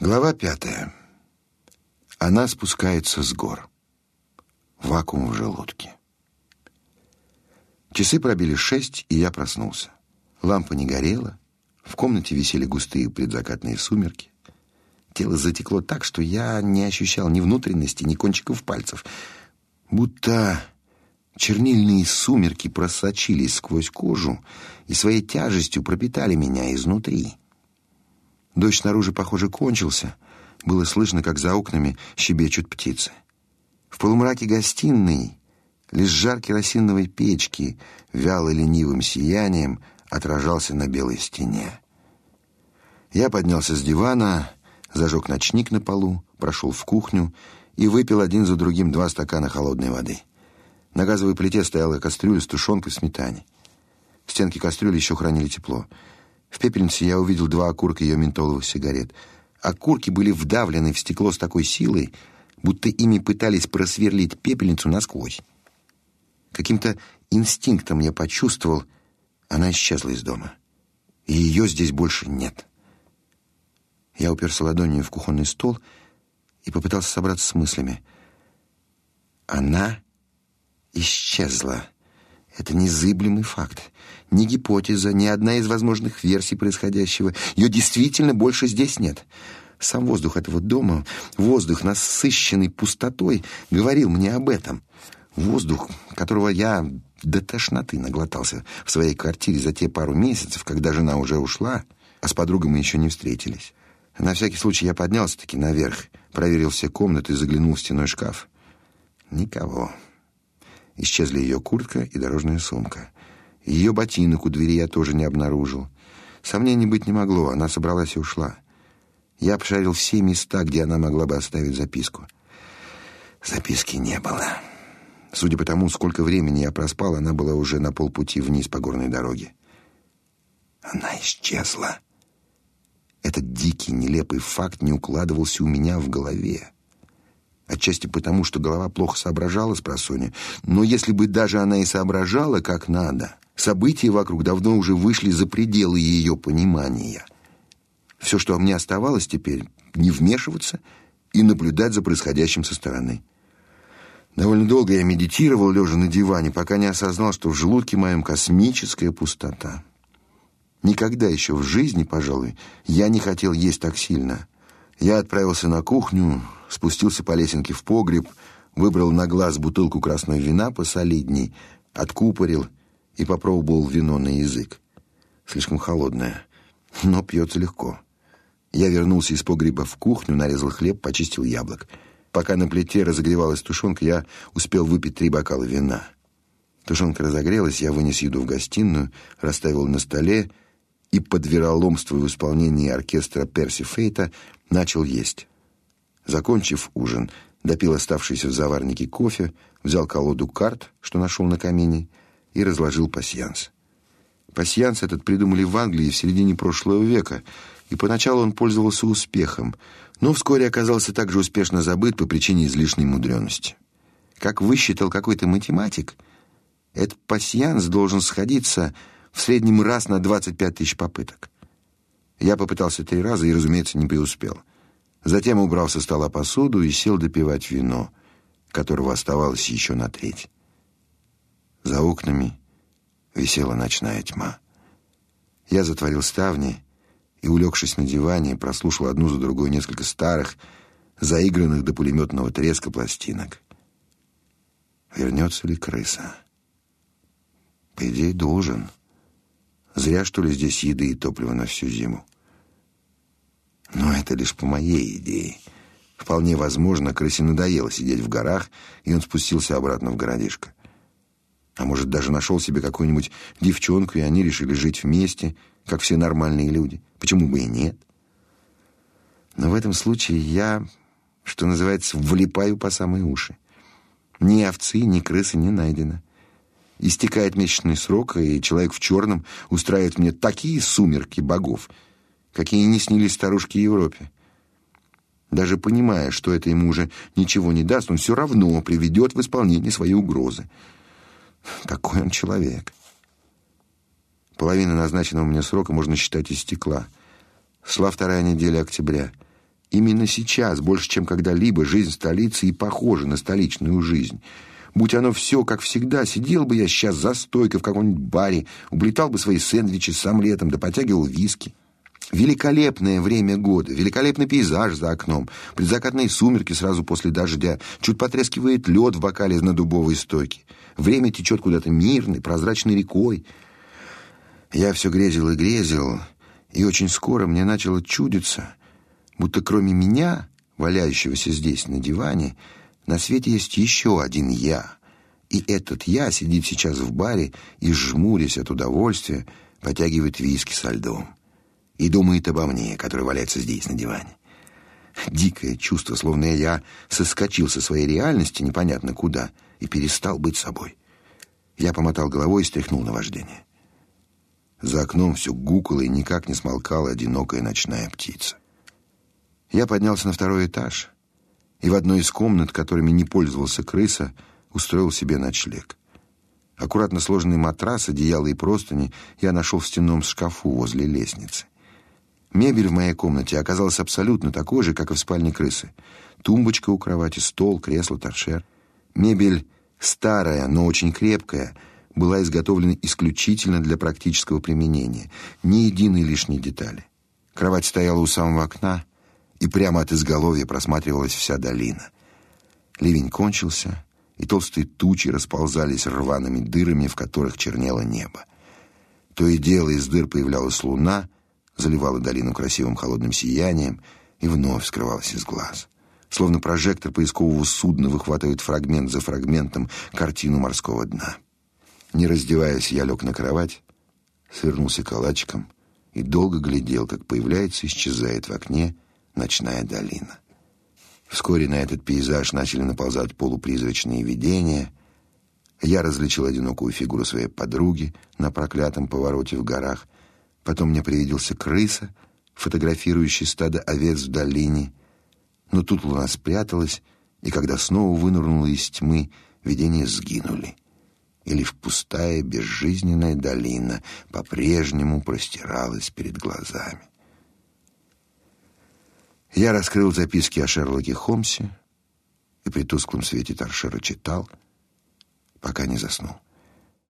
Глава пятая. Она спускается с гор. Вакуум в желудке. Часы пробили шесть, и я проснулся. Лампа не горела, в комнате висели густые предзакатные сумерки. Тело затекло так, что я не ощущал ни внутренности, ни кончиков пальцев. Будто чернильные сумерки просочились сквозь кожу и своей тяжестью пропитали меня изнутри. Дождь снаружи, похоже, кончился. Было слышно, как за окнами щебечут птицы. В полумраке гостиной лишь жар керосиновой печки, вяло ленивым сиянием, отражался на белой стене. Я поднялся с дивана, зажег ночник на полу, прошел в кухню и выпил один за другим два стакана холодной воды. На газовой плите стояла кастрюля с тушенкой в сметане. Стенки кастрюли еще хранили тепло. В пепельнице я увидел два окурка ее ментоловых сигарет. Окурки были вдавлены в стекло с такой силой, будто ими пытались просверлить пепельницу насквозь. Каким-то инстинктом я почувствовал, она исчезла из дома. И ее здесь больше нет. Я уперся ладонью в кухонный стол и попытался собраться с мыслями. Она исчезла. Это незыблемый факт. Ни гипотеза, ни одна из возможных версий происходящего. Ее действительно больше здесь нет. Сам воздух этого дома, воздух, насыщенный пустотой, говорил мне об этом. Воздух, которого я до тошноты наглотался в своей квартире за те пару месяцев, когда жена уже ушла, а с подругой мы еще не встретились. На всякий случай я поднялся-таки наверх, проверил все комнаты и заглянул в стеной шкаф. Никого. Исчезли ее куртка и дорожная сумка. Ее ботинок у двери я тоже не обнаружил. Сомнений быть не могло, она собралась и ушла. Я обшарил все места, где она могла бы оставить записку. Записки не было. Судя по тому, сколько времени я проспал, она была уже на полпути вниз по горной дороге. Она исчезла. Этот дикий, нелепый факт не укладывался у меня в голове. Отчасти потому, что голова плохо соображала с просони, но если бы даже она и соображала как надо, события вокруг давно уже вышли за пределы ее понимания. Все, что мне оставалось теперь, не вмешиваться и наблюдать за происходящим со стороны. Довольно долго я медитировал, лежа на диване, пока не осознал, что в желудке моем космическая пустота. Никогда еще в жизни, пожалуй, я не хотел есть так сильно. Я отправился на кухню, спустился по лесенке в погреб, выбрал на глаз бутылку красного вина посолидней, откупорил и попробовал вино на язык. Слишком холодное, но пьется легко. Я вернулся из погреба в кухню, нарезал хлеб, почистил яблок. Пока на плите разогревалась тушенка, я успел выпить три бокала вина. Тушенка разогрелась, я вынес еду в гостиную, расставил на столе и под вероломство в исполнении оркестра Перси Фейта начал есть. Закончив ужин, допил оставшийся в заварнике кофе, взял колоду карт, что нашел на камине, и разложил пасьянс. Пасьянс этот придумали в Англии в середине прошлого века, и поначалу он пользовался успехом, но вскоре оказался также успешно забыт по причине излишней мудрёности. Как высчитал какой-то математик, этот пасьянс должен сходиться в среднем раз на 25 тысяч попыток. Я попытался три раза и, разумеется, не преуспел. Затем убрал со стола посуду и сел допивать вино, которого оставалось еще на треть. За окнами висела ночная тьма. Я затворил ставни и, улегшись на диване, прослушал одну за другой несколько старых, заигранных до пулеметного треска пластинок. Вернется ли крыса? По идее, должен. Зря, что ли, здесь еды и топлива на всю зиму. Но это лишь по моей идее. Вполне возможно, крысе надоело сидеть в горах, и он спустился обратно в городишко. А может, даже нашел себе какую-нибудь девчонку, и они решили жить вместе, как все нормальные люди. Почему бы и нет? Но в этом случае я, что называется, влипаю по самые уши. Ни овцы, ни крысы не найдено. Истекает месячный срок, и человек в черном устраивает мне такие сумерки богов, какие не снились старушке Европе. Даже понимая, что это ему уже ничего не даст, он все равно приведет в исполнение свои угрозы. Такой он человек. Половина назначенного мне срока можно считать истекла. Шла вторая неделя октября. Именно сейчас, больше чем когда-либо, жизнь столицы и похожа на столичную жизнь. Будь оно все, как всегда, сидел бы я сейчас за стойкой в каком-нибудь баре, уплетал бы свои сэндвичи с омлетом, да потягивал виски. Великолепное время года, великолепный пейзаж за окном, предзакатные сумерки сразу после дождя, чуть потрескивает лед в бокале на дубовой стойке. Время течет куда-то мирной, прозрачной рекой. Я все грезил и грезил, и очень скоро мне начало чудиться, будто кроме меня, валяющегося здесь на диване, на свете есть еще один я. И этот я сидит сейчас в баре и, жмурясь от удовольствия, потягивает виски со льдом. И думает обо мне, который валяется здесь на диване. Дикое чувство, словно я соскочил со своей реальности непонятно куда и перестал быть собой. Я помотал головой и стряхнул на вождение. За окном все гукало и никак не смолкала одинокая ночная птица. Я поднялся на второй этаж и в одной из комнат, которыми не пользовался крыса, устроил себе ночлег. Аккуратно сложенный матрас, одеяло и простыни я нашел в стенном шкафу возле лестницы. Мебель в моей комнате оказалась абсолютно такой же, как и в спальне крысы. Тумбочка у кровати, стол, кресло, торшер. Мебель старая, но очень крепкая, была изготовлена исключительно для практического применения. Ни единой лишней детали. Кровать стояла у самого окна, и прямо от изголовья просматривалась вся долина. Ливень кончился, и толстые тучи расползались рваными дырами, в которых чернело небо. То и дело из дыр появлялась луна, заливала долину красивым холодным сиянием и вновь скрывалась из глаз. Словно прожектор поискового судна выхватывает фрагмент за фрагментом картину морского дна. Не раздеваясь, я лег на кровать, свернулся калачиком и долго глядел, как появляется и исчезает в окне ночная долина. Вскоре на этот пейзаж начали наползать полупризрачные видения. Я различил одинокую фигуру своей подруги на проклятом повороте в горах. Потом мне привиделся крыса, фотографирующий стадо овец в долине. Но тут луна спряталась, и когда снова вынырнула из тьмы, видения сгинули. И лишь пустая, безжизненная долина по-прежнему простиралась перед глазами. Я раскрыл записки о Шерлоке Холмсе и при тусклом свете торшера читал, пока не заснул.